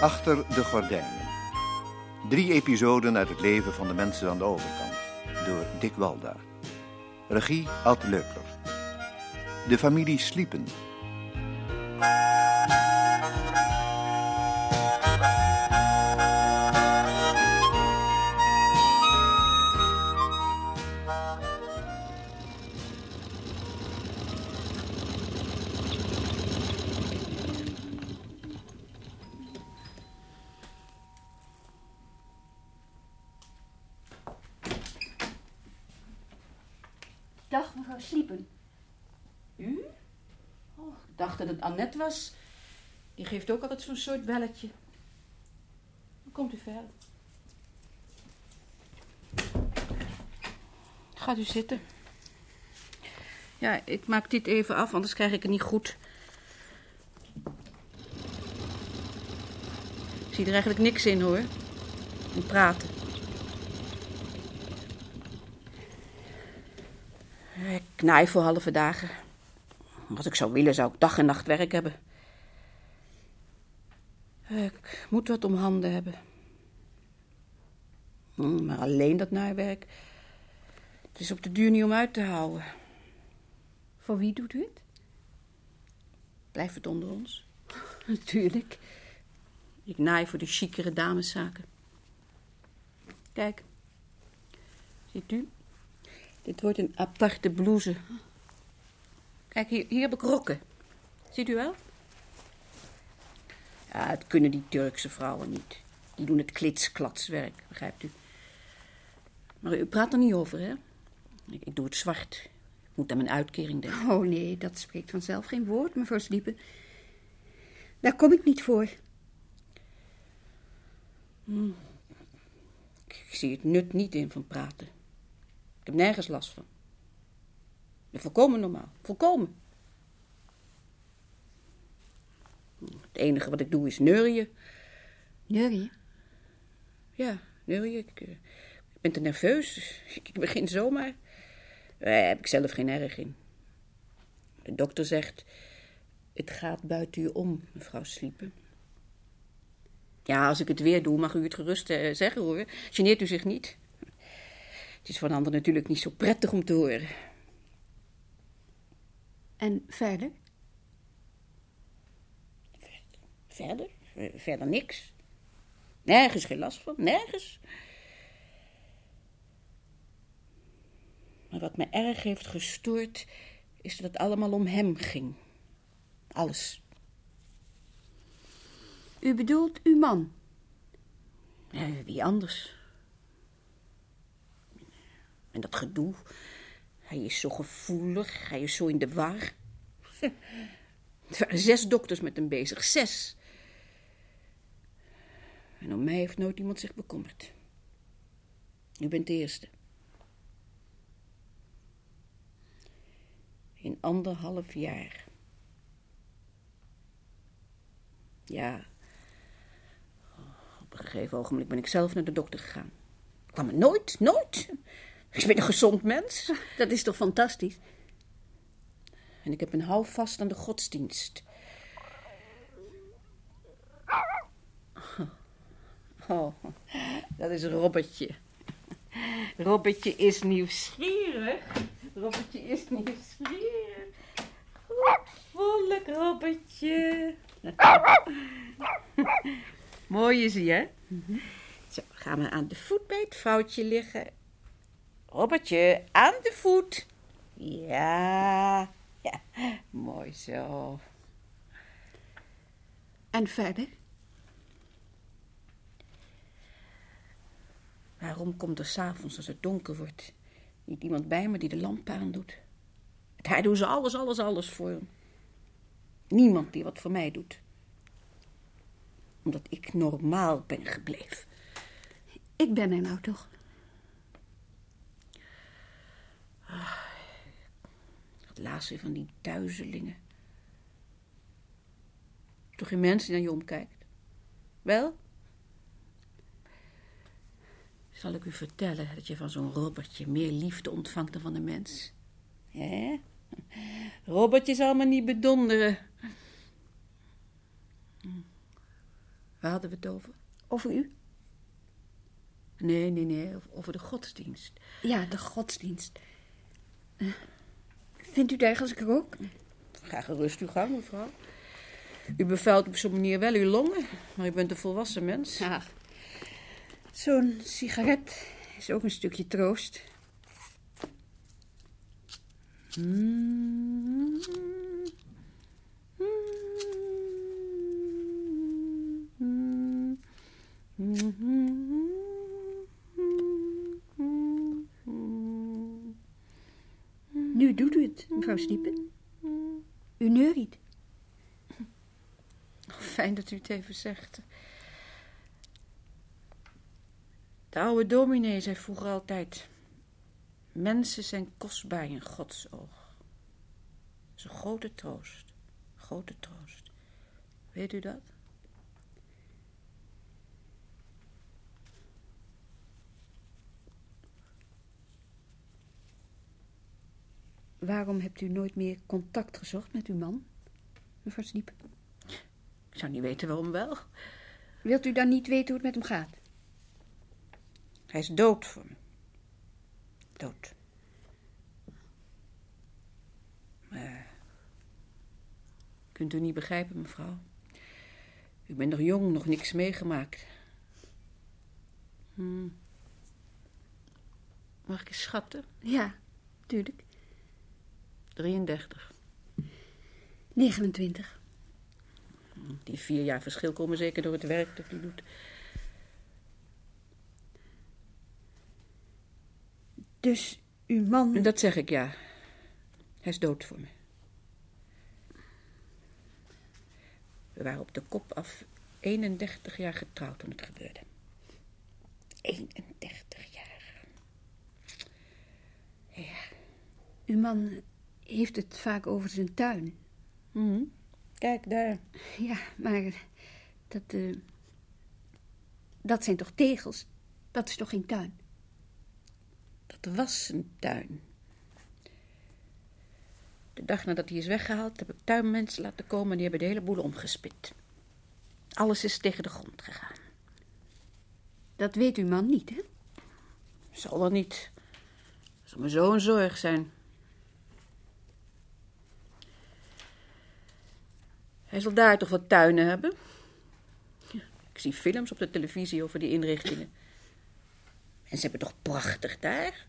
Achter de gordijnen. Drie episoden uit het leven van de mensen aan de overkant. Door Dick Walda. Regie Ad Leupler. De familie Sliepen. Dag, mevrouw Sliepen. U? Oh, ik dacht dat het Annette was. Die geeft ook altijd zo'n soort belletje. Dan komt u verder. Gaat u zitten. Ja, ik maak dit even af, anders krijg ik het niet goed. Ik zie er eigenlijk niks in, hoor. In praten. Ik knaai voor halve dagen. Als ik zou willen, zou ik dag en nacht werk hebben. Ik moet wat om handen hebben. Hm, Maar alleen dat naaiwerk. Het is op de duur niet om uit te houden. Voor wie doet u het? Blijft het onder ons? Natuurlijk. Ik naai voor de chicere dameszaken. Kijk. Ziet u? Dit wordt een aparte blouse. Kijk, hier, hier heb ik rokken. Ziet u wel? Ja, het kunnen die Turkse vrouwen niet. Die doen het klitsklatswerk, begrijpt u? Maar u praat er niet over, hè? Ik, ik doe het zwart. Ik moet aan mijn uitkering denken. Oh nee, dat spreekt vanzelf geen woord, mevrouw Sliepen. Daar kom ik niet voor. Ik zie het nut niet in van praten. Ik heb nergens last van. Volkomen normaal. Volkomen. Het enige wat ik doe is neurien. Jurrie? Ja, neurien. Ik, eh, ik ben te nerveus. Ik, ik begin zomaar. Daar heb ik zelf geen erg in. De dokter zegt... Het gaat buiten u om, mevrouw Sliepen. Ja, als ik het weer doe, mag u het gerust eh, zeggen hoor. Geneert u zich niet. Het is voor een ander natuurlijk niet zo prettig om te horen. En verder? Verder? Eh, Verder niks. Nergens geen last van, nergens. Maar wat me erg heeft gestoord, is dat het allemaal om hem ging. Alles. U bedoelt uw man? Ja, wie anders? En dat gedoe. Hij is zo gevoelig, hij is zo in de war. Er waren zes dokters met hem bezig, zes. En om mij heeft nooit iemand zich bekommerd. U bent de eerste. In anderhalf jaar. Ja, op een gegeven ogenblik ben ik zelf naar de dokter gegaan. Ik kwam er nooit, nooit. Ik ben een gezond mens. Dat is toch fantastisch? En ik heb een houvast aan de godsdienst. Oh, dat is Robbertje. Robbertje is nieuwsgierig. Robbertje is nieuwsgierig. Goed volk, Robbertje. Mooi is hij, hè? Zo, gaan we aan de voet bij het vrouwtje liggen. Robbertje, aan de voet. Ja, ja, mooi zo. En verder? Waarom komt er s'avonds als het donker wordt niet iemand bij me die de lamp aandoet? Daar doen ze alles, alles, alles voor hem. Niemand die wat voor mij doet. Omdat ik normaal ben gebleven. Ik ben er nou toch. Het laatste van die duizelingen. Toch geen mens die naar je omkijkt? Wel? Zal ik u vertellen dat je van zo'n Robertje meer liefde ontvangt dan van een mens? Hè? Robertje zal me niet bedonderen. Waar hadden we het over? Over u? Nee, nee, nee, over de godsdienst. Ja, de godsdienst. Vindt u het erg als ik rook? Ga gerust uw gang, mevrouw. U bevuilt op zo'n manier wel uw longen, maar u bent een volwassen mens. Ja. Zo'n sigaret is ook een stukje troost. Mm. Nu doet u het, mevrouw Stiepen. U neuriet. Fijn dat u het even zegt. De oude dominee zei vroeger altijd... Mensen zijn kostbaar in Gods oog. Dat is een grote troost. Grote troost. Weet u dat? Waarom hebt u nooit meer contact gezocht met uw man, mevrouw Sniep? Ik zou niet weten waarom wel. Wilt u dan niet weten hoe het met hem gaat? Hij is dood voor me. Dood. Maar... Kunt u niet begrijpen, mevrouw? U bent nog jong, nog niks meegemaakt. Hm. Mag ik eens schatten? Ja, tuurlijk. 33. 29. Die vier jaar verschil komen zeker door het werk dat u doet. Dus uw man... Dat zeg ik, ja. Hij is dood voor me. We waren op de kop af 31 jaar getrouwd toen het gebeurde. 31 jaar. Ja. Uw man heeft het vaak over zijn tuin. Mm Kijk, daar. Ja, maar dat, uh, dat zijn toch tegels? Dat is toch geen tuin? Dat was een tuin. De dag nadat hij is weggehaald, heb ik tuinmensen laten komen en die hebben de hele boel omgespit. Alles is tegen de grond gegaan. Dat weet uw man niet, hè? Zal wel niet. Dat zal me zo een zorg zijn. Hij zal daar toch wat tuinen hebben? Ik zie films op de televisie over die inrichtingen. En ze hebben toch prachtig daar?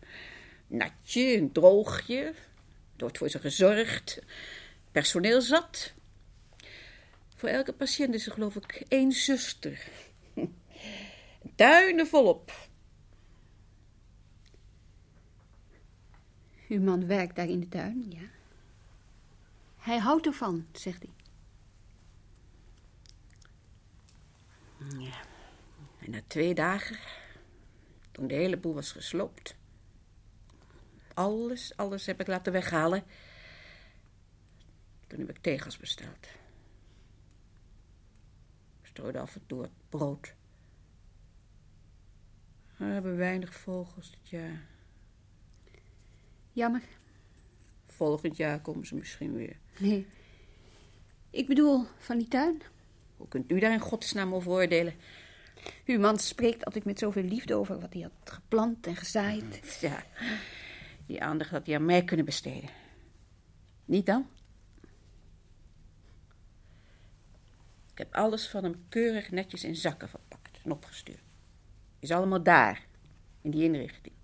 Natje, een droogje. Er wordt voor ze gezorgd. Personeel zat. Voor elke patiënt is er geloof ik één zuster. Tuinen volop. Uw man werkt daar in de tuin, ja. Hij houdt ervan, zegt hij. Ja. En na twee dagen, toen de hele boel was gesloopt, alles, alles heb ik laten weghalen. Toen heb ik tegels besteld. Strooide af en toe het brood. We hebben weinig vogels dit jaar. Jammer. Volgend jaar komen ze misschien weer. Nee. Ik bedoel, van die tuin. Hoe kunt u daar in godsnaam over oordelen? Uw man spreekt altijd met zoveel liefde over wat hij had geplant en gezaaid. Ja, die aandacht had hij aan mij kunnen besteden. Niet dan? Ik heb alles van hem keurig netjes in zakken verpakt en opgestuurd. Is allemaal daar, in die inrichting.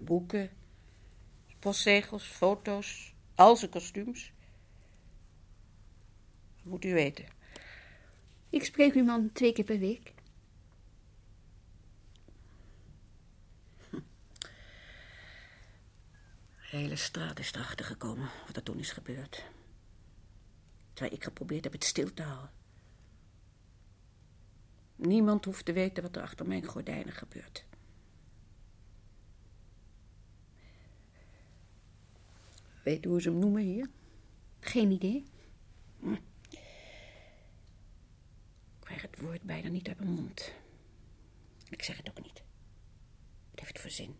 Boeken, postzegels, foto's, al zijn kostuums. Moet u weten. Ik spreek uw man twee keer per week. De hele straat is erachter gekomen wat er toen is gebeurd. Terwijl ik geprobeerd heb het stil te houden. Niemand hoeft te weten wat er achter mijn gordijnen gebeurt. Weet u hoe ze hem noemen hier? Geen idee. Hm. Krijg het woord bijna niet uit mijn mond. Ik zeg het ook niet. Het heeft voor zin.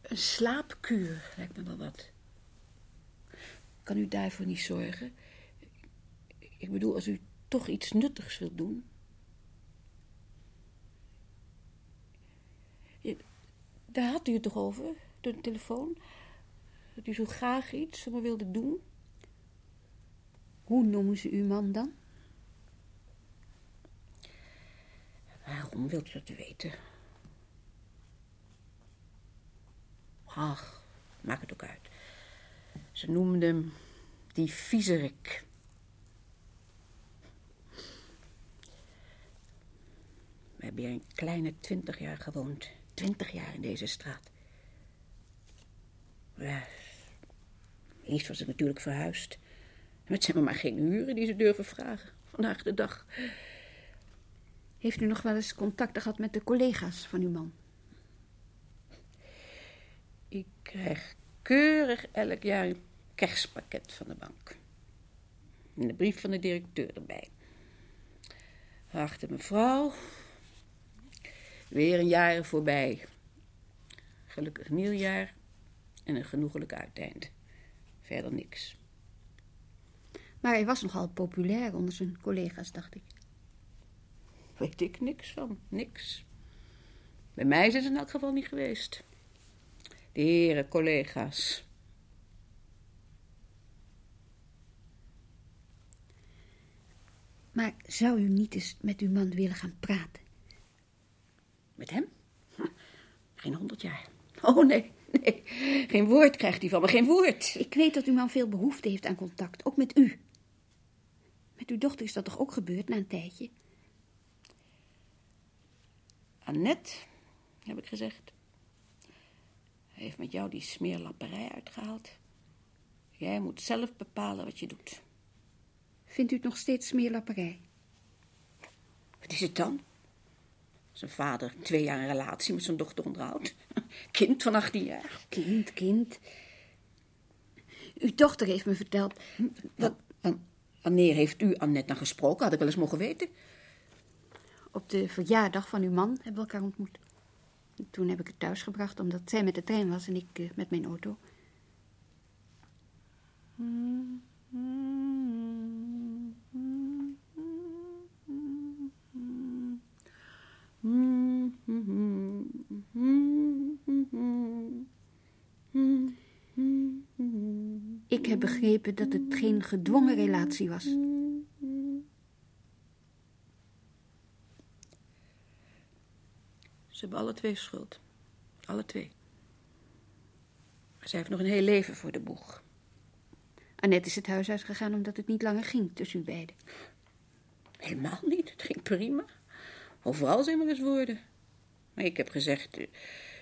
Een slaapkuur lijkt me wel wat. kan u daarvoor niet zorgen. Ik bedoel, als u toch iets nuttigs wilt doen. Daar had u het toch over, door de telefoon? Dat u zo graag iets me wilde doen? Hoe noemen ze uw man dan? Waarom wilt u dat weten? Ach, maakt het ook uit. Ze noemden hem die viezerik. We hebben hier een kleine twintig jaar gewoond. Twintig jaar in deze straat. Ja, liefst was ik natuurlijk verhuisd. Maar het zijn maar geen huren die ze durven vragen. Vandaag de dag. Heeft u nog wel eens contacten gehad met de collega's van uw man? Ik krijg keurig elk jaar een kerstpakket van de bank. En de brief van de directeur erbij. Achter mevrouw. Weer een jaar voorbij. Gelukkig nieuwjaar en een genoegelijk uiteinde. Verder niks. Maar hij was nogal populair onder zijn collega's, dacht ik. Weet ik niks van, niks. Bij mij zijn ze in elk geval niet geweest. De heren collega's. Maar zou u niet eens met uw man willen gaan praten? Met hem? Geen honderd jaar. Oh nee, nee. Geen woord krijgt hij van me, geen woord. Ik weet dat uw man veel behoefte heeft aan contact, ook met u. Met uw dochter is dat toch ook gebeurd na een tijdje? Annette, heb ik gezegd. Hij heeft met jou die smeerlapperij uitgehaald. Jij moet zelf bepalen wat je doet. Vindt u het nog steeds smeerlapperij? Wat is het dan? Zijn vader twee jaar een relatie met zijn dochter onderhoudt. Kind van 18 jaar. Kind, kind. Uw dochter heeft me verteld dat Wan- Wanneer heeft u Annette dan gesproken? Had ik wel eens mogen weten. op de verjaardag van uw man hebben we elkaar ontmoet. Toen heb ik het thuis gebracht omdat zij met de trein was en ik eh, met mijn auto. Ik heb begrepen dat het geen gedwongen relatie was. Ze hebben alle twee schuld. Alle twee. Maar zij heeft nog een heel leven voor de boeg. Annette is het huis uitgegaan omdat het niet langer ging tussen u beiden. Helemaal niet. Het ging prima. Overal zijn we eens woorden. Maar ik heb gezegd, eh,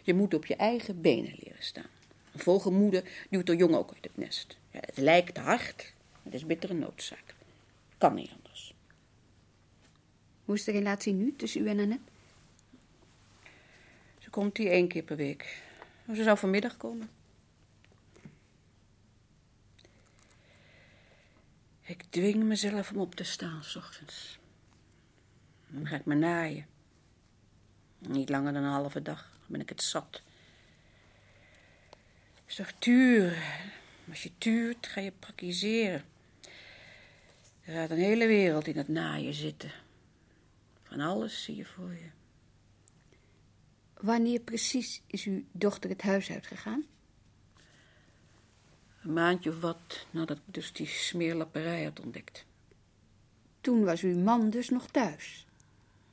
je moet op je eigen benen leren staan. Een vogelmoeder duwt er jong ook uit het nest. Ja, het lijkt hard, het is bittere noodzaak. Kan niet anders. Hoe is de relatie nu tussen u en Annette? Ze komt hier één keer per week. Ze zou vanmiddag komen. Ik dwing mezelf om op te staan, s ochtends. Dan ga ik me naaien. Niet langer dan een halve dag, dan ben ik het zat. Toch turen. Als je tuurt, ga je praktiseren. Er gaat een hele wereld in het naaien zitten. Van alles zie je voor je. Wanneer precies is uw dochter het huis uitgegaan? Een maandje of wat nadat ik dus die smeerlapperij had ontdekt. Toen was uw man dus nog thuis.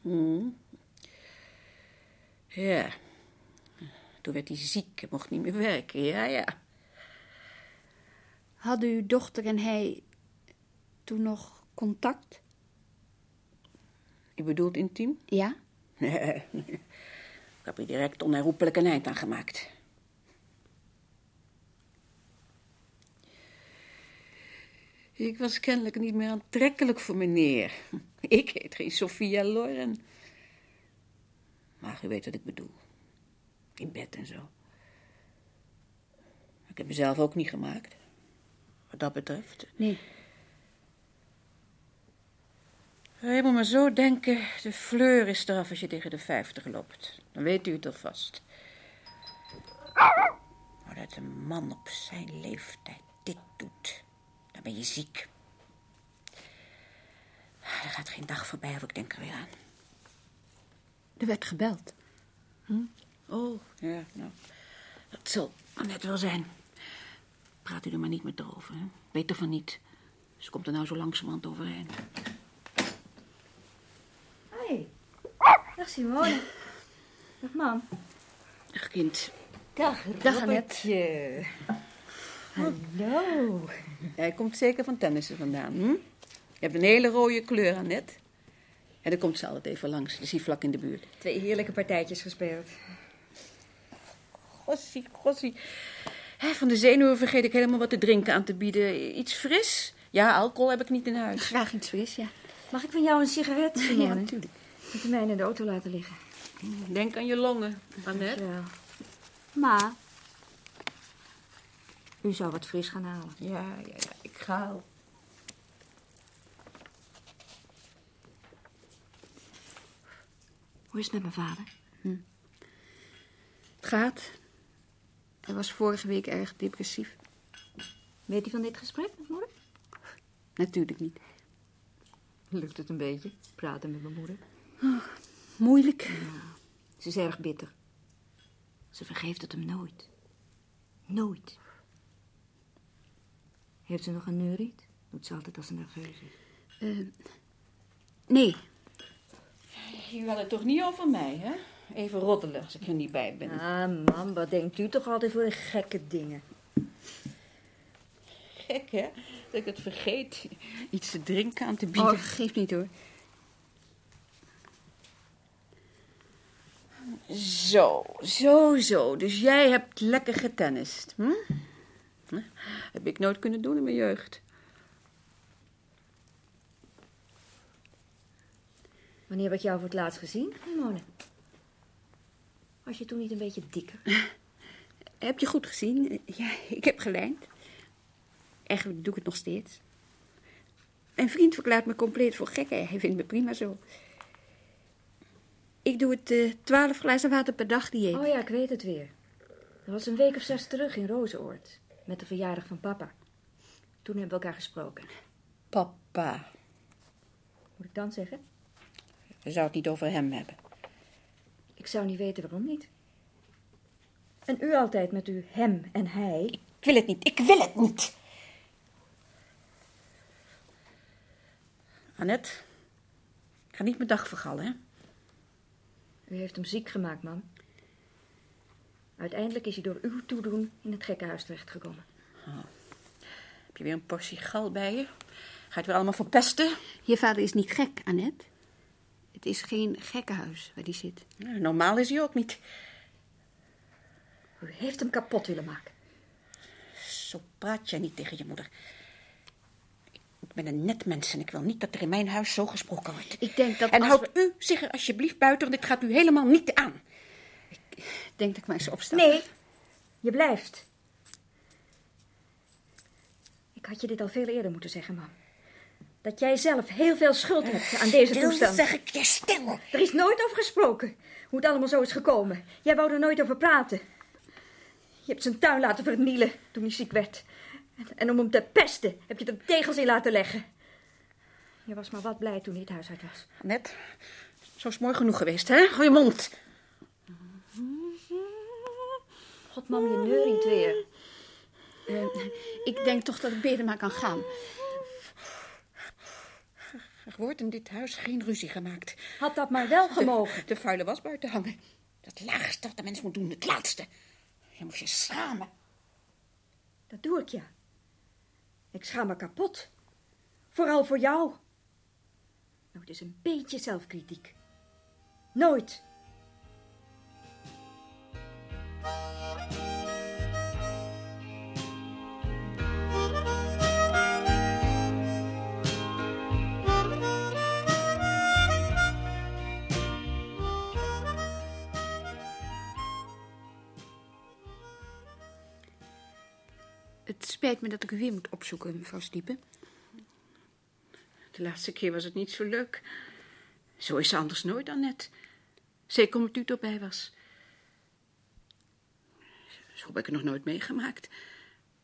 Hmm. Ja. Toen werd hij ziek en mocht niet meer werken. Ja, ja. Hadden uw dochter en hij toen nog contact? Je bedoelt intiem? Ja? Nee. Ik heb er direct onherroepelijk een eind aan gemaakt. Ik was kennelijk niet meer aantrekkelijk voor meneer. Ik heet geen Sophia Loren. Maar u weet wat ik bedoel. In bed en zo. Ik heb mezelf ook niet gemaakt. Wat dat betreft. Nee. Je moet maar zo denken, de fleur is eraf als je tegen de vijftig loopt. Dan weet u het alvast. Maar dat een man op zijn leeftijd dit doet. ben je ziek. Er gaat geen dag voorbij of ik denk er weer aan. Er werd gebeld. Oh, ja, nou. Dat zal net wel zijn. Praat u er maar niet haar over, hè? Beter van niet. Ze komt er nou zo langzamerhand overheen. Hoi. Dag Simone. Dag mam. Ach, kind. Dag Dag, Robertje. Hallo. Jij komt zeker van tennissen vandaan, hm? Je hebt een hele rode kleur, Annette. En dan komt ze altijd even langs. Dus hier vlak in de buurt. Twee heerlijke partijtjes gespeeld. Gossie, gossie. Van de zenuwen vergeet ik helemaal wat te drinken aan te bieden. Iets fris? Ja, alcohol heb ik niet in huis. Graag iets fris, ja. Mag ik van jou een sigaret, Simone? Ja, natuurlijk. Moet je mij in de auto laten liggen. Denk aan je longen, Annette. Dankjewel. Ma. U zou wat fris gaan halen. Ja, ja, ja. Ik ga al. Hoe is het met mijn vader? Het gaat. Hij was vorige week erg depressief. Weet hij van dit gesprek met moeder? Natuurlijk niet. Lukt het een beetje, praten met mijn moeder. Moeilijk. Ze is erg bitter. Ze vergeeft het hem nooit. Nooit. Heeft ze nog een neuriet? Doet ze altijd als ze nerveus is. Eh, nee, Je had het toch niet over mij, hè? Even roddelen als ik er niet bij ben. Ah, mam, wat denkt u toch altijd voor gekke dingen? Gek, hè? Dat ik het vergeet iets te drinken aan te bieden. oh, geeft niet hoor. Zo, zo, zo. Dus jij hebt lekker getennist, hm? Hm? Heb ik nooit kunnen doen in mijn jeugd. Wanneer heb ik jou voor het laatst gezien, Simone? Was je toen niet een beetje dikker? Heb je goed gezien? Ja, ik heb gelijnd. Eigenlijk doe ik het nog steeds. Mijn vriend verklaart me compleet voor gek. Hij vindt me prima zo. Ik doe het eh, twaalf glazen water per dag dieet. Oh ja, ik weet het weer. Dat was een week of zes terug in Rozenoord. Met de verjaardag van papa. Toen hebben we elkaar gesproken. Papa. Moet ik dan zeggen? Je zou het niet over hem hebben. Ik zou niet weten waarom niet. En u altijd met uw hem en hij. Ik wil het niet, ik wil het niet. Annette, ik ga niet mijn dag vergallen, hè? U heeft hem ziek gemaakt, man. Uiteindelijk is hij door uw toedoen in het gekkenhuis terechtgekomen. Heb je weer een portie gal bij je? Ga je het weer allemaal verpesten? Je vader is niet gek, Annette. Het is geen gekkenhuis waar die zit. Ja, normaal is hij ook niet. U heeft hem kapot willen maken. Zo praat jij niet tegen je moeder. Ik ben een net mens en ik wil niet dat er in mijn huis zo gesproken wordt. Ik denk dat En als houd u zich er alsjeblieft buiten, want dit gaat u helemaal niet aan. Ik denk dat ik maar eens opsta. Nee, je blijft. Ik had je dit al veel eerder moeten zeggen, mam. Dat jij zelf heel veel schuld hebt aan deze Stil, toestand. zeg ik je stil. Er is nooit over gesproken hoe het allemaal zo is gekomen. Jij wou er nooit over praten. Je hebt zijn tuin laten vernielen toen hij ziek werd. En, om hem te pesten heb je er tegels in laten leggen. Je was maar wat blij toen hij het huis uit was. Net, zo is mooi genoeg geweest, hè? Hou je mond. God, mam, je neuriet weer. Eh, ik denk toch dat ik beter maar kan gaan. Er wordt in dit huis geen ruzie gemaakt. Had dat maar wel gemogen. De vuile was buiten hangen. Dat laagste wat de mens moet doen, het laatste. Je moet je schamen. Dat doe ik, ja. Ik schaam me kapot. Vooral voor jou. Nou, het is een beetje zelfkritiek. Nooit. Spijt me dat ik u weer moet opzoeken, mevrouw Stiepen. De laatste keer was het niet zo leuk. Zo is ze anders nooit, Annette. Zeker omdat u erbij was. Zo heb ik het nog nooit meegemaakt.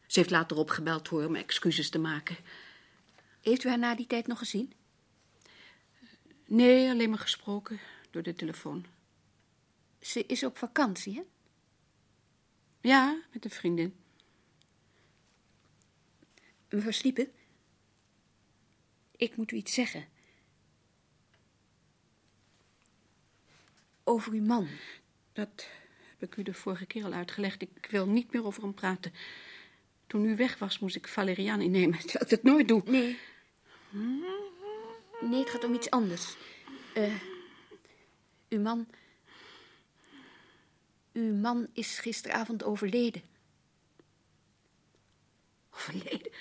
Ze heeft later opgebeld hoor, om excuses te maken. Heeft u haar na die tijd nog gezien? Nee, alleen maar gesproken door de telefoon. Ze is op vakantie, hè? Ja, met een vriendin. Mevrouw Sliepen, ik moet u iets zeggen. Over uw man. Dat heb ik u de vorige keer al uitgelegd. Ik wil niet meer over hem praten. Toen u weg was, moest ik valeriaan innemen, terwijl ik dat nooit doe. Nee. Nee, het gaat om iets anders. Eh, uw man... Uw man is gisteravond overleden. Overleden?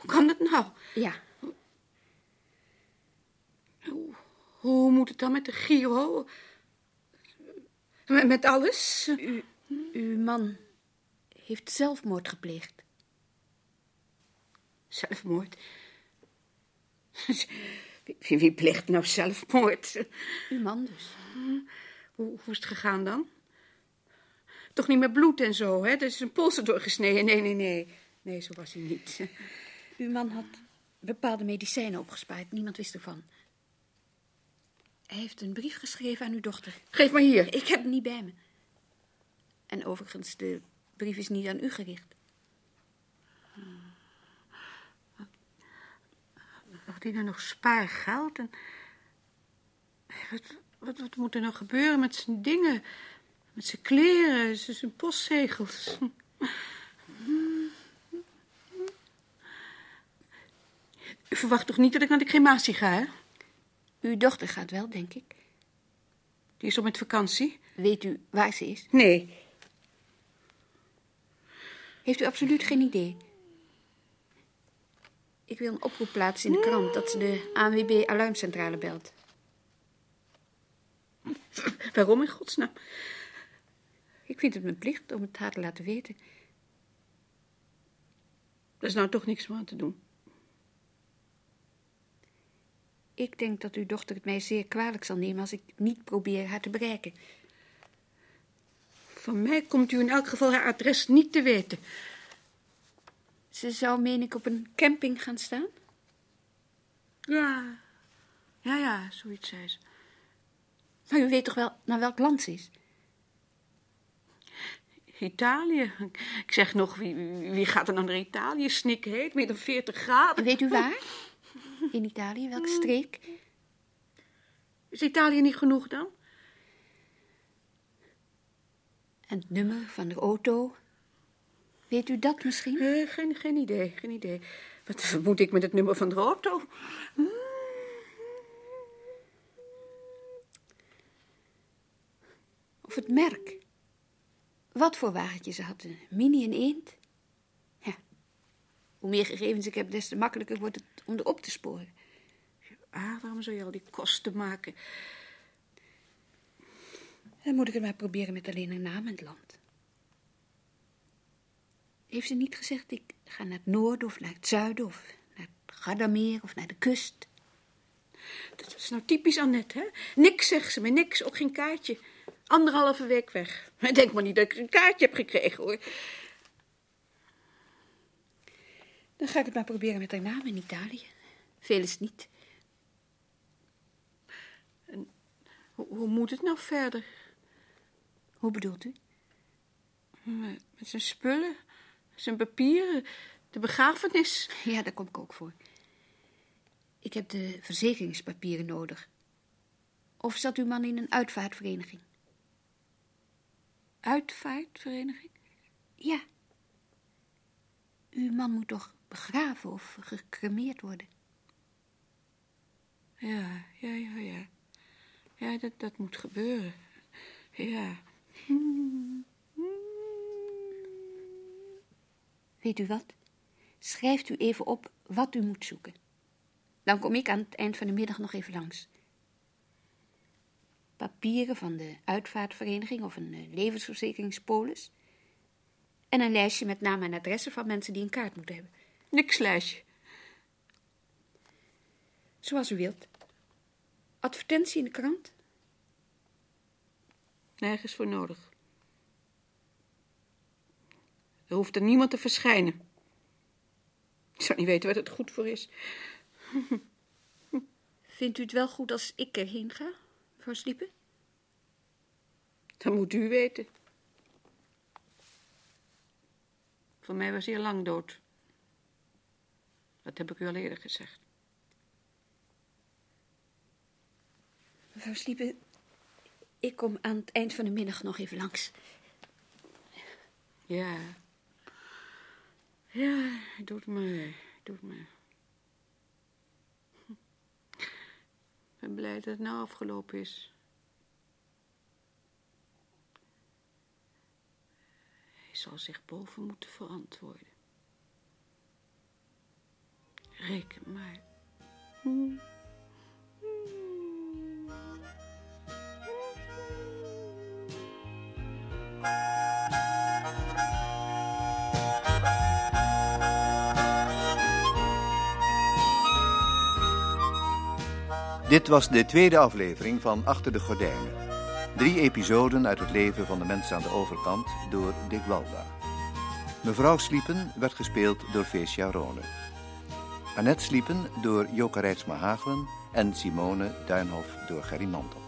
Hoe kan dat nou? Ja, Hoe, hoe moet het dan met de Giro? Met, met alles? u, uw man heeft zelfmoord gepleegd. Zelfmoord. Wie, wie pleegt nou zelfmoord? Uw man dus. Hoe, hoe is het gegaan dan? Toch niet met bloed en zo, hè? Er is een polsen doorgesneden. Nee, nee, nee. Nee, zo was hij niet. Uw man had bepaalde medicijnen opgespaard. Niemand wist ervan. Hij heeft een brief geschreven aan uw dochter. Geef maar hier. Ik heb hem niet bij me. En overigens, de brief is niet aan u gericht. Had hij nou nog spaargeld? En... Wat, wat, wat moet er nou gebeuren met zijn dingen? Met zijn kleren, zijn postzegels? U verwacht toch niet dat ik naar de crematie ga, hè? Uw dochter gaat wel, denk ik. Die is op met vakantie? Weet u waar ze is? Nee. Heeft u absoluut geen idee? Ik wil een oproep plaatsen in de krant dat ze de ANWB alarmcentrale belt. Waarom in godsnaam? Ik vind het mijn plicht om het haar te laten weten. Er is nou toch niks meer aan te doen. Ik denk dat uw dochter het mij zeer kwalijk zal nemen als ik niet probeer haar te bereiken. Van mij komt u in elk geval haar adres niet te weten. Ze zou, meen ik, op een camping gaan staan? Ja. Ja, ja, zoiets zei ze. Maar u weet toch wel naar welk land ze is? Italië. Ik zeg nog, wie, wie gaat er nou naar Italië? Snik heet, meer dan 40 graden. En weet u waar? In Italië, welke streek? Is Italië niet genoeg dan? En het nummer van de auto? Weet u dat misschien? Eh, geen, geen idee, geen idee. Wat moet ik met het nummer van de auto? Of het merk? Wat voor wagentje ze had? Een mini en eend? Hoe meer gegevens ik heb, des te makkelijker wordt het om erop te sporen. Ah, waarom zou je al die kosten maken? Dan moet ik het maar proberen met alleen een naam en het land. Heeft ze niet gezegd, ik ga naar het noorden of naar het zuiden of naar het Gardameer of naar de kust? Dat is nou typisch Annette, hè? Niks zegt ze me, niks, ook geen kaartje. Anderhalve week weg. Denk maar niet dat ik een kaartje heb gekregen, hoor. Dan ga ik het maar proberen met haar naam in Italië. Veel is niet. Hoe, hoe moet het nou verder? Hoe bedoelt u? Met, met zijn spullen, zijn papieren, de begrafenis. Ja, daar kom ik ook voor. Ik heb de verzekeringspapieren nodig. Of zat uw man in een uitvaartvereniging? Uitvaartvereniging? Ja. Uw man moet toch begraven of gecremeerd worden? Ja, ja, ja, ja. Ja, dat, dat moet gebeuren. Ja. Weet u wat? Schrijft u even op wat u moet zoeken. Dan kom ik aan het eind van de middag nog even langs. Papieren van de uitvaartvereniging of een eh, levensverzekeringspolis. En een lijstje met namen en adressen van mensen die een kaart moeten hebben. Niks lijstje. Zoals u wilt. Advertentie in de krant? Nergens voor nodig. Er hoeft er niemand te verschijnen. Ik zou niet weten wat het goed voor is. Vindt u het wel goed als ik erheen ga, mevrouw Sliepen? Dat moet u weten. Voor mij was hij lang dood. Dat heb ik u al eerder gezegd. Mevrouw Sliepen, ik kom aan het eind van de middag nog even langs. Ja. Ja, doe het maar. Doe het maar. Ik ben blij dat het nou afgelopen is. Hij zal zich boven moeten verantwoorden. Reken maar. Dit was de tweede aflevering van Achter de Gordijnen. Drie episoden uit het leven van de mensen aan de overkant door Dick Walda. Mevrouw Sliepen werd gespeeld door Feesja Rone. Annette Sliepen door Joka Rijtsma Hagelen en Simone Duinhof door Gerry Mantel.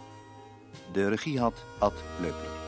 De regie had Ad Leupler.